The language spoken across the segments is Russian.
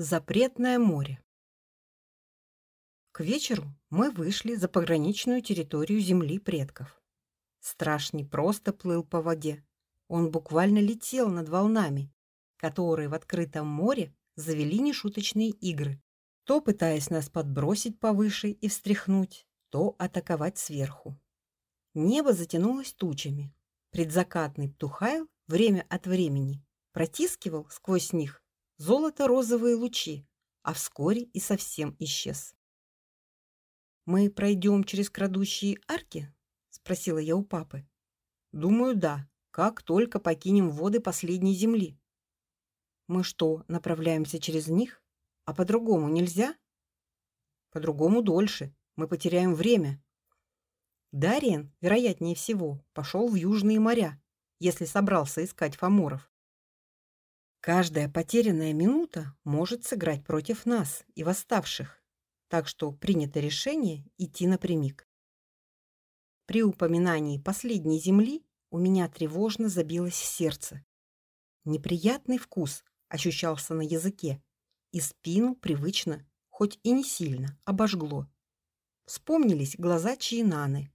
Запретное море. К вечеру мы вышли за пограничную территорию земли предков. Страж не просто плыл по воде, он буквально летел над волнами, которые в открытом море завели нешуточные игры, то пытаясь нас подбросить повыше и встряхнуть, то атаковать сверху. Небо затянулось тучами. Предзакатный Птухайл время от времени протискивал сквозь них золото-розовые лучи, а вскоре и совсем исчез. Мы пройдем через крадущие арки? спросила я у папы. Думаю, да. Как только покинем воды последней земли. Мы что, направляемся через них? А по-другому нельзя? По-другому дольше. Мы потеряем время. Дариен, вероятнее всего, пошел в южные моря, если собрался искать фаморов. Каждая потерянная минута может сыграть против нас и восставших, так что принято решение идти напрямик. При упоминании последней земли у меня тревожно забилось сердце. Неприятный вкус ощущался на языке, и спину привычно, хоть и не сильно, обожгло. Вспомнились глаза Чиинаны,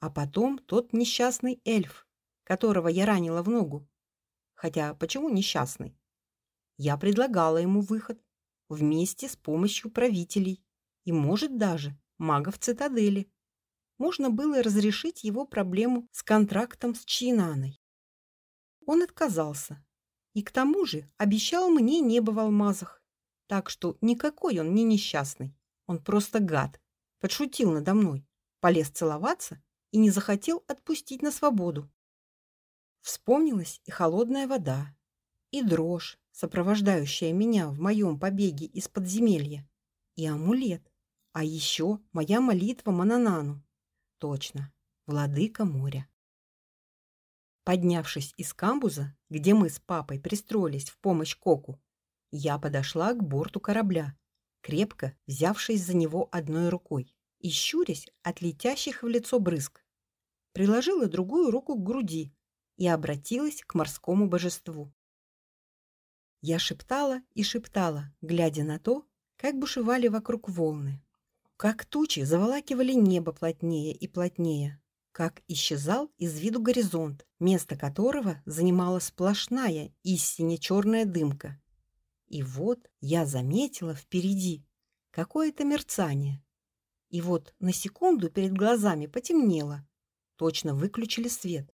а потом тот несчастный эльф, которого я ранила в ногу. Хотя почему несчастный? Я предлагала ему выход вместе с помощью правителей и, может, даже магов цитадели. Можно было разрешить его проблему с контрактом с Чинаной. Он отказался. И к тому же обещал мне небо в алмазах. Так что никакой он не несчастный. Он просто гад. Подшутил надо мной, полез целоваться и не захотел отпустить на свободу. Вспомнилась и холодная вода, и дрожь, сопровождающая меня в моем побеге из подземелья, и амулет, а еще моя молитва Мананану. Точно, владыка моря. Поднявшись из камбуза, где мы с папой пристроились в помощь Коку, я подошла к борту корабля, крепко взявшись за него одной рукой и щурясь от летящих в лицо брызг. Приложила другую руку к груди, и обратилась к морскому божеству. Я шептала и шептала, глядя на то, как бушевали вокруг волны, как тучи заволакивали небо плотнее и плотнее, как исчезал из виду горизонт, место которого занимала сплошная истинно черная дымка. И вот я заметила впереди какое-то мерцание. И вот на секунду перед глазами потемнело. Точно выключили свет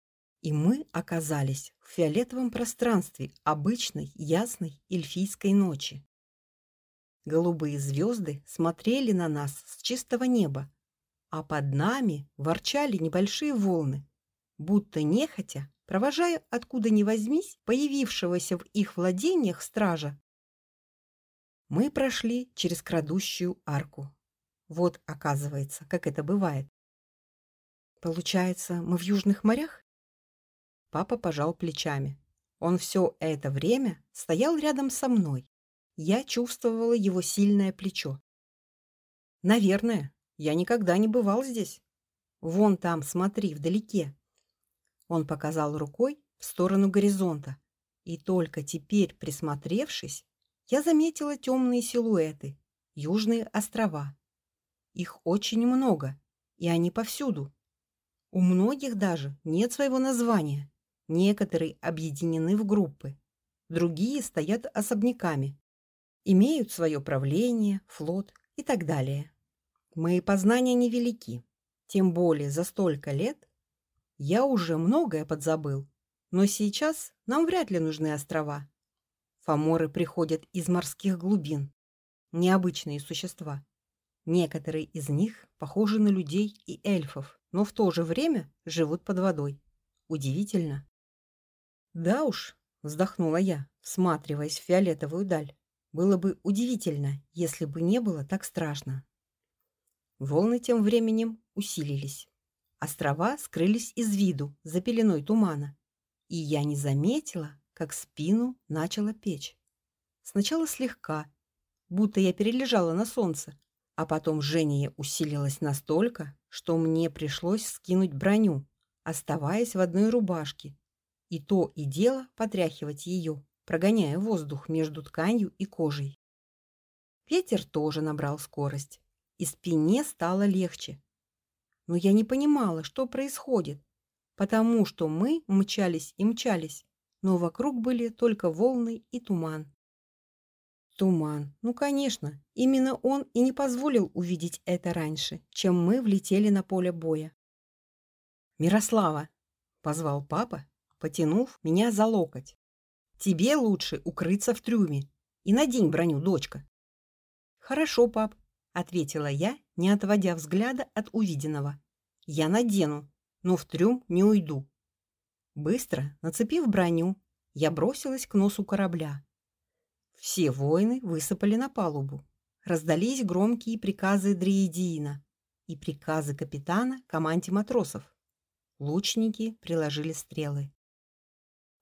и мы оказались в фиолетовом пространстве обычной ясной эльфийской ночи. Голубые звезды смотрели на нас с чистого неба, а под нами ворчали небольшие волны, будто нехотя провожая откуда ни возьмись появившегося в их владениях стража. Мы прошли через крадущую арку. Вот, оказывается, как это бывает. Получается, мы в южных морях? Папа пожал плечами. Он все это время стоял рядом со мной. Я чувствовала его сильное плечо. Наверное, я никогда не бывал здесь. Вон там, смотри, вдалеке. Он показал рукой в сторону горизонта, и только теперь, присмотревшись, я заметила темные силуэты, южные острова. Их очень много, и они повсюду. У многих даже нет своего названия. Некоторые объединены в группы, другие стоят особняками, имеют свое правление, флот и так далее. Мои познания невелики, тем более за столько лет я уже многое подзабыл, но сейчас нам вряд ли нужны острова. Фаморы приходят из морских глубин, необычные существа. Некоторые из них похожи на людей и эльфов, но в то же время живут под водой. Удивительно. Да уж, вздохнула я, всматриваясь в фиолетовую даль. Было бы удивительно, если бы не было так страшно. Волны тем временем усилились. Острова скрылись из виду за пеленой тумана, и я не заметила, как спину начала печь. Сначала слегка, будто я перележала на солнце, а потом жжение усилилось настолько, что мне пришлось скинуть броню, оставаясь в одной рубашке и то и дело потряхивать ее, прогоняя воздух между тканью и кожей. Ветер тоже набрал скорость, и спине стало легче. Но я не понимала, что происходит, потому что мы мчались и мчались, но вокруг были только волны и туман. Туман. Ну, конечно, именно он и не позволил увидеть это раньше, чем мы влетели на поле боя. Мирослава, позвал папа, потянув меня за локоть. Тебе лучше укрыться в трюме и надень броню, дочка. Хорошо, пап, ответила я, не отводя взгляда от увиденного. Я надену, но в трюм не уйду. Быстро нацепив броню, я бросилась к носу корабля. Все воины высыпали на палубу. Раздались громкие приказы Дриедиина и приказы капитана команде матросов. Лучники приложили стрелы.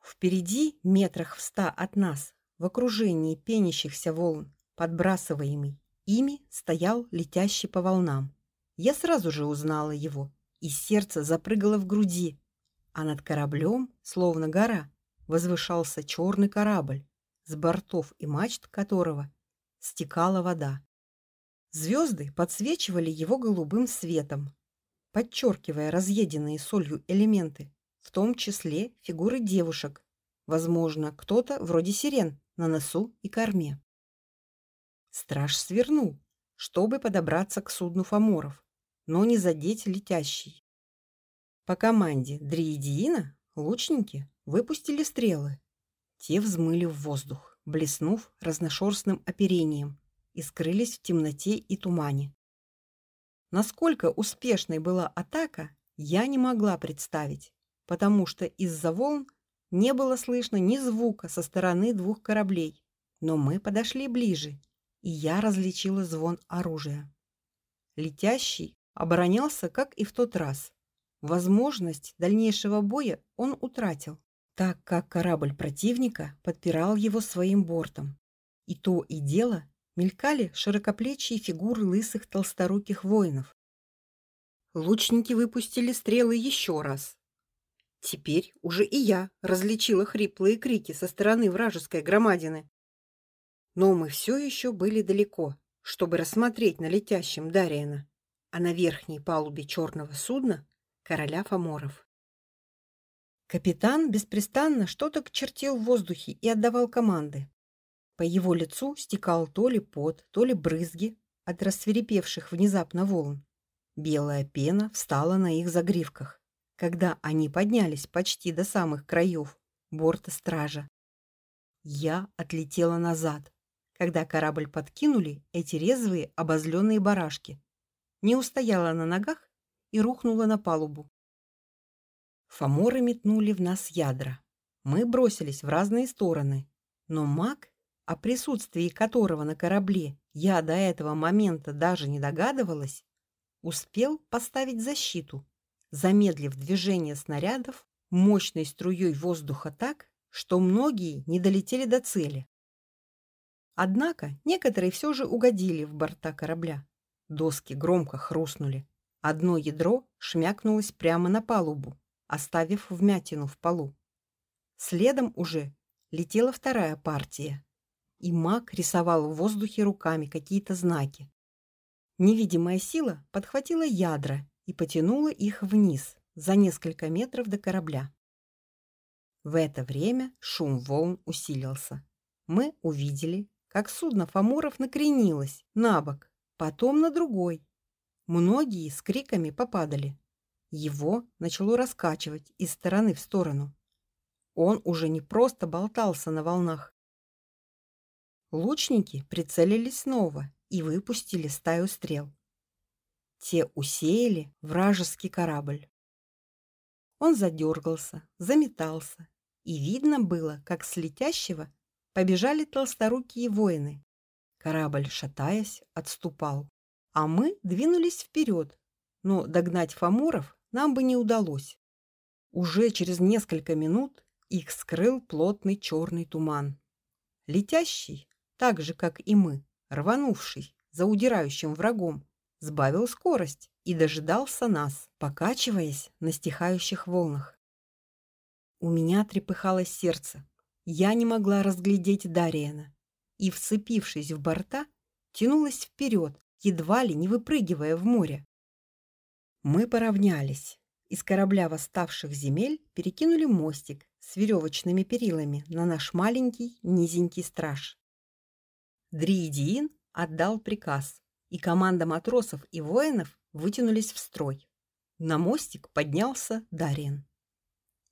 Впереди, метрах в ста от нас, в окружении пенящихся волн, подбрасываемый ими, стоял летящий по волнам. Я сразу же узнала его, и сердце запрыгало в груди, а над кораблем, словно гора, возвышался черный корабль, с бортов и мачт которого стекала вода. Звезды подсвечивали его голубым светом, подчеркивая разъеденные солью элементы, в том числе фигуры девушек, возможно, кто-то вроде сирен на носу и корме. Страж свернул, чтобы подобраться к судну фаморов, но не задеть летящий. По команде Дриедиина лучники выпустили стрелы, те взмыли в воздух, блеснув разношерстным оперением, и скрылись в темноте и тумане. Насколько успешной была атака, я не могла представить, потому что из-за волн не было слышно ни звука со стороны двух кораблей. Но мы подошли ближе, и я различила звон оружия. Летящий оборонялся, как и в тот раз. Возможность дальнейшего боя он утратил так как корабль противника подпирал его своим бортом. И то и дело мелькали широкоплечие фигуры лысых толсторуких воинов. Лучники выпустили стрелы еще раз. Теперь уже и я различила хриплые крики со стороны вражеской громадины. Но мы все еще были далеко, чтобы рассмотреть на летящем Дариена, а на верхней палубе черного судна короля Фаморов. Капитан беспрестанно что-то чертил в воздухе и отдавал команды. По его лицу стекал то ли пот, то ли брызги от рассверепевших внезапно волн. Белая пена встала на их загривках, когда они поднялись почти до самых краев борта стража. Я отлетела назад, когда корабль подкинули эти резвые обозленные барашки. Не устояла на ногах и рухнула на палубу. Фаморы метнули в нас ядра. Мы бросились в разные стороны, но маг, о присутствии которого на корабле я до этого момента даже не догадывалась, успел поставить защиту, замедлив движение снарядов мощной струей воздуха так, что многие не долетели до цели. Однако некоторые все же угодили в борта корабля. Доски громко хрустнули. Одно ядро шмякнулось прямо на палубу, оставив вмятину в полу. Следом уже летела вторая партия, и маг рисовал в воздухе руками какие-то знаки. Невидимая сила подхватила ядра и потянула их вниз за несколько метров до корабля. В это время шум волн усилился. Мы увидели, как судно Фаморов накренилось на бок, потом на другой. Многие с криками попадали. Его начало раскачивать из стороны в сторону. Он уже не просто болтался на волнах. Лучники прицелились снова и выпустили стаю стрел. Те усеяли вражеский корабль. Он задергался, заметался, и видно было, как с летящего побежали толсторукие воины. Корабль, шатаясь, отступал, а мы двинулись вперед, но догнать фамуров нам бы не удалось. Уже через несколько минут их скрыл плотный черный туман. Летящий, так же как и мы, рванувший за удирающим врагом, сбавил скорость и дожидался нас, покачиваясь на стихающих волнах. У меня трепыхалось сердце. Я не могла разглядеть Дариена и, вцепившись в борта, тянулась вперед, едва ли не выпрыгивая в море. Мы поравнялись. Из корабля восставших земель перекинули мостик с веревочными перилами на наш маленький низенький страж. Дриидиин отдал приказ, и команда матросов и воинов вытянулись в строй. На мостик поднялся Дариен.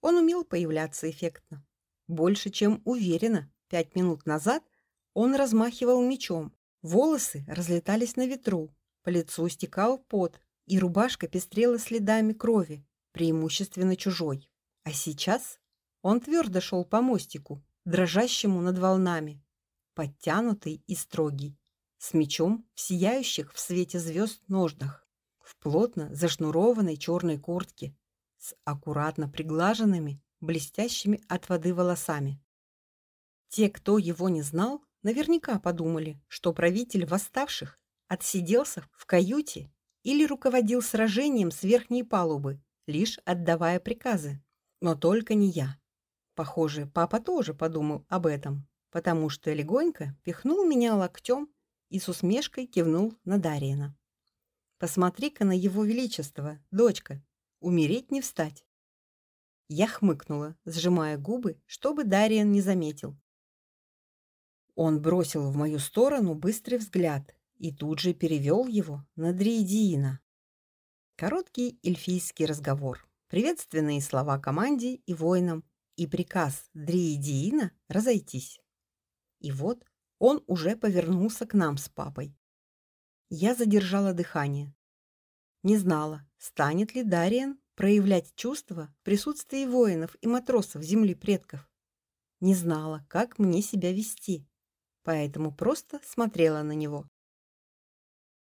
Он умел появляться эффектно. Больше чем уверенно, пять минут назад он размахивал мечом, волосы разлетались на ветру, по лицу стекал пот, и рубашка пестрела следами крови, преимущественно чужой. А сейчас он твердо шел по мостику, дрожащему над волнами, подтянутый и строгий, с мечом в сияющих в свете звезд ножнах, в плотно зашнурованной черной куртке, с аккуратно приглаженными, блестящими от воды волосами. Те, кто его не знал, наверняка подумали, что правитель восставших отсиделся в каюте или руководил сражением с верхней палубы, лишь отдавая приказы. Но только не я. Похоже, папа тоже подумал об этом, потому что легонько пихнул меня локтем и с усмешкой кивнул на Дариена. Посмотри-ка на его величество, дочка. Умереть не встать. Я хмыкнула, сжимая губы, чтобы Дариен не заметил. Он бросил в мою сторону быстрый взгляд и тут же перевел его на Дриедиина. Короткий эльфийский разговор, приветственные слова команде и воинам и приказ Дриедиина разойтись. И вот он уже повернулся к нам с папой. Я задержала дыхание. Не знала, станет ли Дариан проявлять чувства в присутствии воинов и матросов земли предков. Не знала, как мне себя вести, поэтому просто смотрела на него.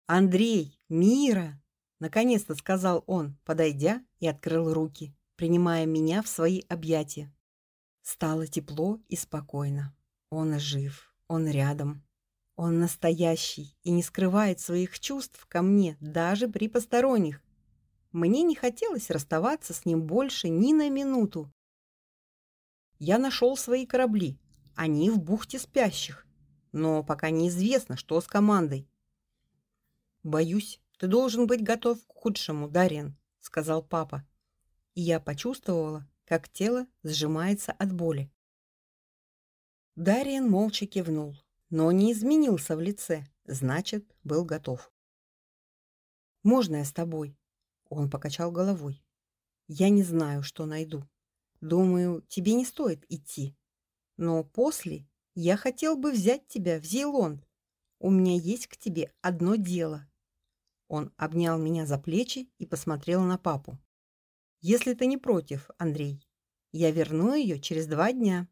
Андрей, Мира, наконец-то сказал он, подойдя и открыл руки, принимая меня в свои объятия. Стало тепло и спокойно. Он жив, он рядом. Он настоящий и не скрывает своих чувств ко мне даже при посторонних. Мне не хотелось расставаться с ним больше ни на минуту. Я нашел свои корабли. Они в бухте спящих. Но пока неизвестно, что с командой. Боюсь, ты должен быть готов к худшему, Дариан, сказал папа. И я почувствовала, как тело сжимается от боли. Дариан молча кивнул но не изменился в лице, значит, был готов. Можно я с тобой? Он покачал головой. Я не знаю, что найду. Думаю, тебе не стоит идти. Но после я хотел бы взять тебя в Зейлонд. У меня есть к тебе одно дело. Он обнял меня за плечи и посмотрел на папу. Если ты не против, Андрей, я верну ее через два дня.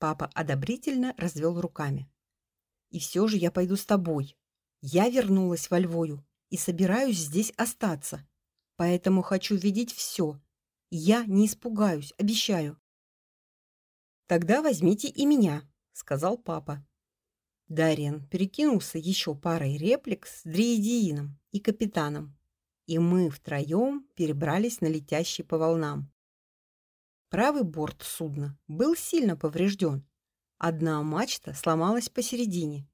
Папа одобрительно развел руками. И все же я пойду с тобой. Я вернулась во Львою и собираюсь здесь остаться. Поэтому хочу видеть все. Я не испугаюсь, обещаю. Тогда возьмите и меня, сказал папа. Дариан перекинулся еще парой реплик с Дриедиином и капитаном, и мы втроем перебрались на летящий по волнам. Правый борт судна был сильно поврежден. Одна мачта сломалась посередине,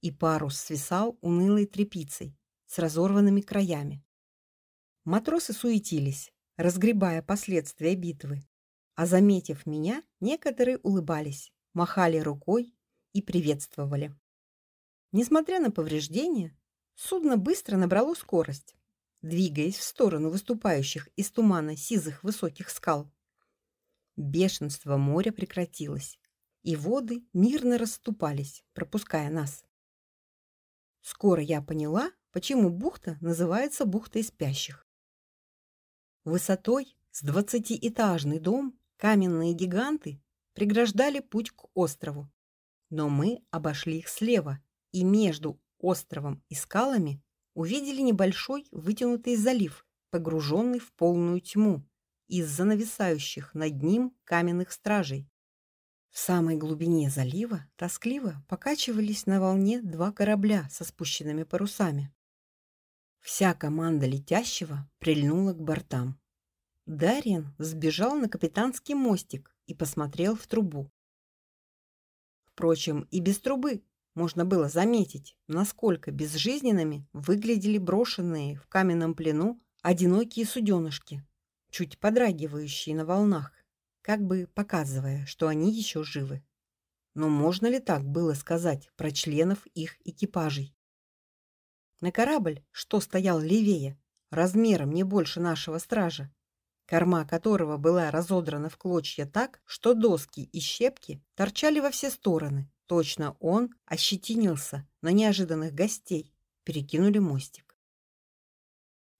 и парус свисал унылой тряпицей с разорванными краями. Матросы суетились, разгребая последствия битвы, а заметив меня, некоторые улыбались, махали рукой и приветствовали. Несмотря на повреждения, судно быстро набрало скорость, двигаясь в сторону выступающих из тумана сизых высоких скал. Бешенство моря прекратилось, и воды мирно расступались, пропуская нас. Скоро я поняла, почему бухта называется бухтой спящих. Высотой с двадцатиэтажный дом каменные гиганты преграждали путь к острову. Но мы обошли их слева, и между островом и скалами увидели небольшой вытянутый залив, погруженный в полную тьму из-за нависающих над ним каменных стражей. В самой глубине залива тоскливо покачивались на волне два корабля со спущенными парусами. Вся команда летящего прильнула к бортам. Дарьян сбежал на капитанский мостик и посмотрел в трубу. Впрочем, и без трубы можно было заметить, насколько безжизненными выглядели брошенные в каменном плену одинокие суденышки, чуть подрагивающие на волнах, как бы показывая, что они еще живы. Но можно ли так было сказать про членов их экипажей? На корабль, что стоял левее, размером не больше нашего стража, корма которого была разодрана в клочья так, что доски и щепки торчали во все стороны. Точно он ощетинился на неожиданных гостей. Перекинули мостик.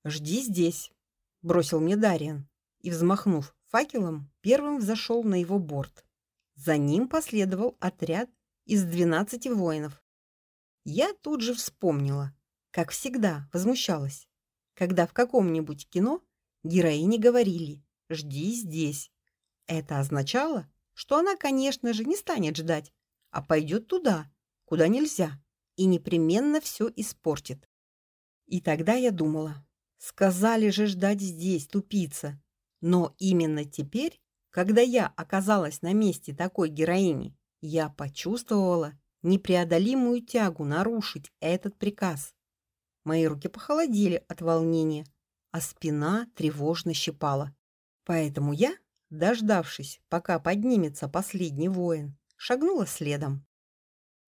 «Жди здесь», — бросил мне Дариан и, взмахнув факелом, первым взошел на его борт. За ним последовал отряд из двенадцати воинов. Я тут же вспомнила, как всегда возмущалась, когда в каком-нибудь кино героини говорили «жди здесь». Это означало, что она, конечно же, не станет ждать, а пойдет туда, куда нельзя, и непременно все испортит. И тогда я думала, сказали же ждать здесь, тупица. Но именно теперь, когда я оказалась на месте такой героини, я почувствовала непреодолимую тягу нарушить этот приказ. Мои руки похолодели от волнения, а спина тревожно щипала. Поэтому я, дождавшись, пока поднимется последний воин, шагнула следом.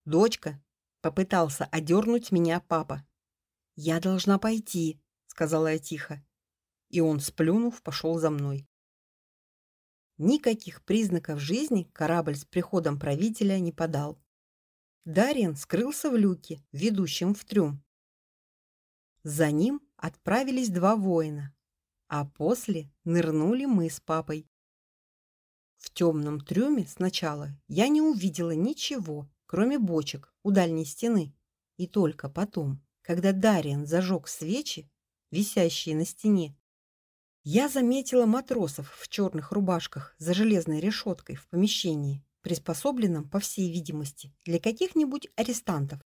«Дочка!» — попытался одернуть меня папа. «Я должна пойти», — сказала я тихо. И он, сплюнув, пошел за мной. Никаких признаков жизни корабль с приходом правителя не подал. Дарьян скрылся в люке, ведущем в трюм. За ним отправились два воина, а после нырнули мы с папой. В темном трюме сначала я не увидела ничего, кроме бочек у дальней стены, и только потом, когда Дариан зажег свечи, висящие на стене, я заметила матросов в черных рубашках за железной решеткой в помещении, приспособленном, по всей видимости, для каких-нибудь арестантов.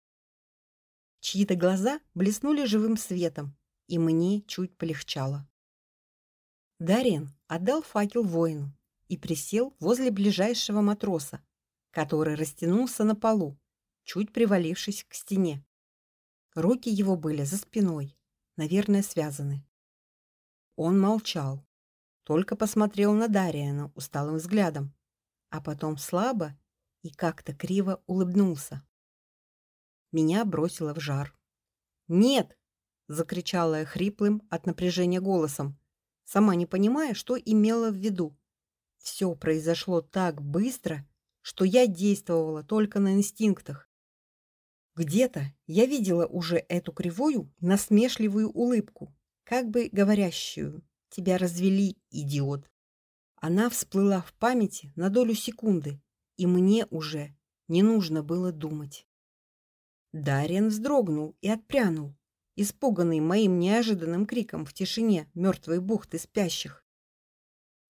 Чьи-то глаза блеснули живым светом, и мне чуть полегчало. Дарен отдал факел воину и присел возле ближайшего матроса, который растянулся на полу, чуть привалившись к стене. Руки его были за спиной, наверное, связаны. Он молчал, только посмотрел на Дариана усталым взглядом, а потом слабо и как-то криво улыбнулся. Меня бросило в жар. "Нет!" закричала я хриплым от напряжения голосом, сама не понимая, что имела в виду. Все произошло так быстро, что я действовала только на инстинктах. Где-то я видела уже эту кривую, насмешливую улыбку, как бы говорящую: "Тебя развели, идиот". Она всплыла в памяти на долю секунды, и мне уже не нужно было думать. Дарьян вздрогнул и отпрянул, испуганный моим неожиданным криком в тишине мертвой бухты спящих.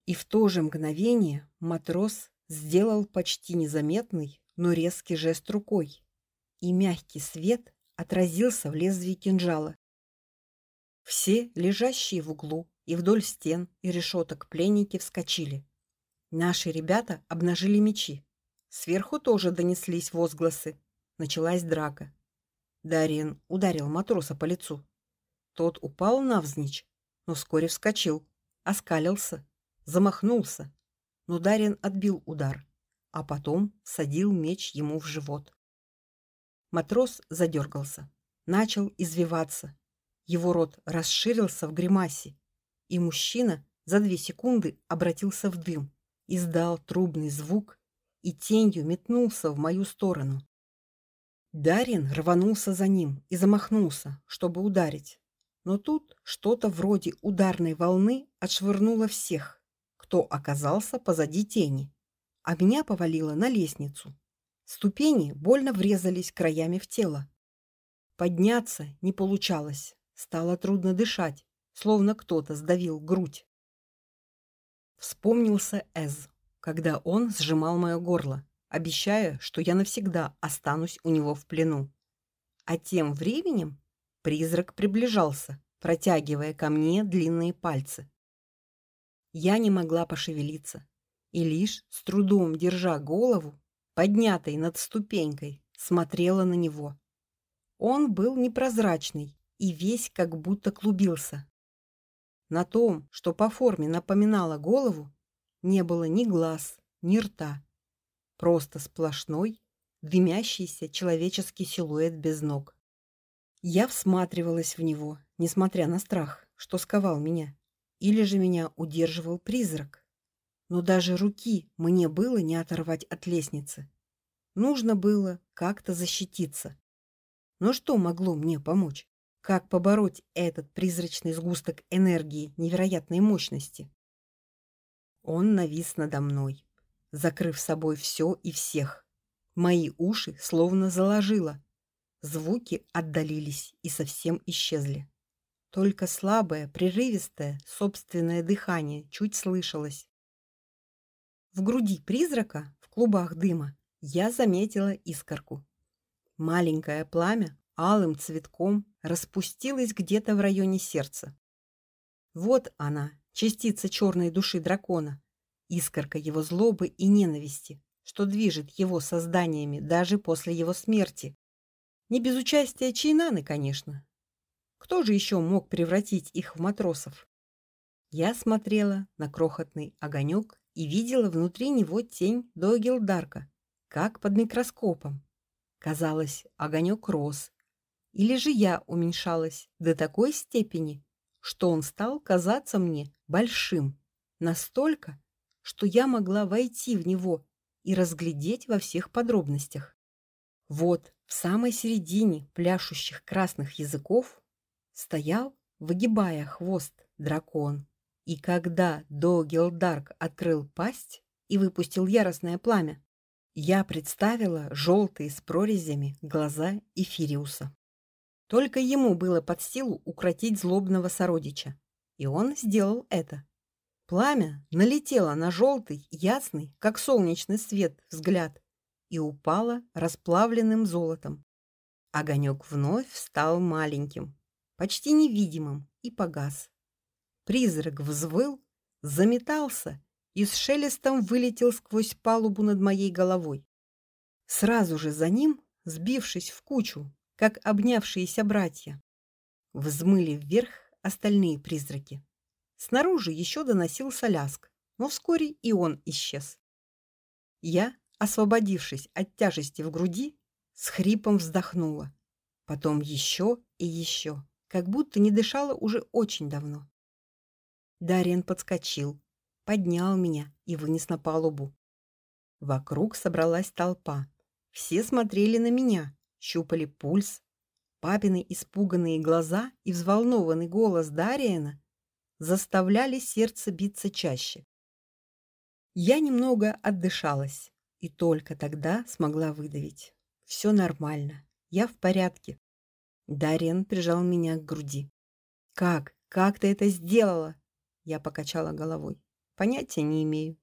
И в то же мгновение матрос сделал почти незаметный, но резкий жест рукой, и мягкий свет отразился в лезвии кинжала. Все, лежащие в углу и вдоль стен и решеток пленники вскочили. Наши ребята обнажили мечи. Сверху тоже донеслись возгласы. Началась драка. Дарин ударил матроса по лицу. Тот упал навзничь, но вскоре вскочил, оскалился, замахнулся, но Дарин отбил удар, а потом садил меч ему в живот. Матрос задергался, начал извиваться. Его рот расширился в гримасе, и мужчина за две секунды обратился в дым, издал трубный звук и тенью метнулся в мою сторону. Дарин рванулся за ним и замахнулся, чтобы ударить. Но тут что-то вроде ударной волны отшвырнуло всех, кто оказался позади тени, а меня повалило на лестницу. Ступени больно врезались краями в тело. Подняться не получалось, стало трудно дышать, словно кто-то сдавил грудь. Вспомнился Эз, когда он сжимал мое горло обещая, что я навсегда останусь у него в плену. А тем временем призрак приближался, протягивая ко мне длинные пальцы. Я не могла пошевелиться и лишь с трудом держа голову, поднятой над ступенькой, смотрела на него. Он был непрозрачный и весь как будто клубился. На том, что по форме напоминало голову, не было ни глаз, ни рта. Просто сплошной, дымящийся человеческий силуэт без ног. Я всматривалась в него, несмотря на страх, что сковал меня, или же меня удерживал призрак. Но даже руки мне было не оторвать от лестницы. Нужно было как-то защититься. Но что могло мне помочь? Как побороть этот призрачный сгусток энергии невероятной мощности? Он навис надо мной, закрыв собой все и всех. Мои уши словно заложило, Звуки отдалились и совсем исчезли. Только слабое, прерывистое, собственное дыхание чуть слышалось. В груди призрака, в клубах дыма, я заметила искорку. Маленькое пламя алым цветком распустилось где-то в районе сердца. Вот она, частица черной души дракона, искорка его злобы и ненависти, что движет его созданиями даже после его смерти. Не без участия Чайнаны, конечно. Кто же еще мог превратить их в матросов? Я смотрела на крохотный огонек и видела внутри него тень до Гилдарка, как под микроскопом. Казалось, огонек рос. Или же я уменьшалась до такой степени, что он стал казаться мне большим, настолько, что я могла войти в него и разглядеть во всех подробностях. Вот в самой середине пляшущих красных языков стоял, выгибая хвост, дракон. И когда до Гелдарк открыл пасть и выпустил яростное пламя, я представила желтые с прорезями глаза Эфириуса. Только ему было под силу укротить злобного сородича, и он сделал это. Пламя налетело на желтый, ясный, как солнечный свет, взгляд и упала расплавленным золотом. Огонек вновь стал маленьким, почти невидимым и погас. Призрак взвыл, заметался и с шелестом вылетел сквозь палубу над моей головой. Сразу же за ним, сбившись в кучу, как обнявшиеся братья, взмыли вверх остальные призраки. Снаружи еще доносился ляск, но вскоре и он исчез. Я освободившись от тяжести в груди, с хрипом вздохнула. Потом еще и еще, как будто не дышала уже очень давно. Дариан подскочил, поднял меня и вынес на палубу. Вокруг собралась толпа. Все смотрели на меня, щупали пульс. Папины испуганные глаза и взволнованный голос Дариана заставляли сердце биться чаще. Я немного отдышалась и только тогда смогла выдавить: «Все нормально. Я в порядке". Дариан прижал меня к груди. "Как? Как ты это сделала?" Я покачала головой. "Понятия не имею.